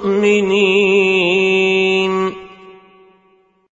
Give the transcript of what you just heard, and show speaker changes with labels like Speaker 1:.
Speaker 1: مؤمنين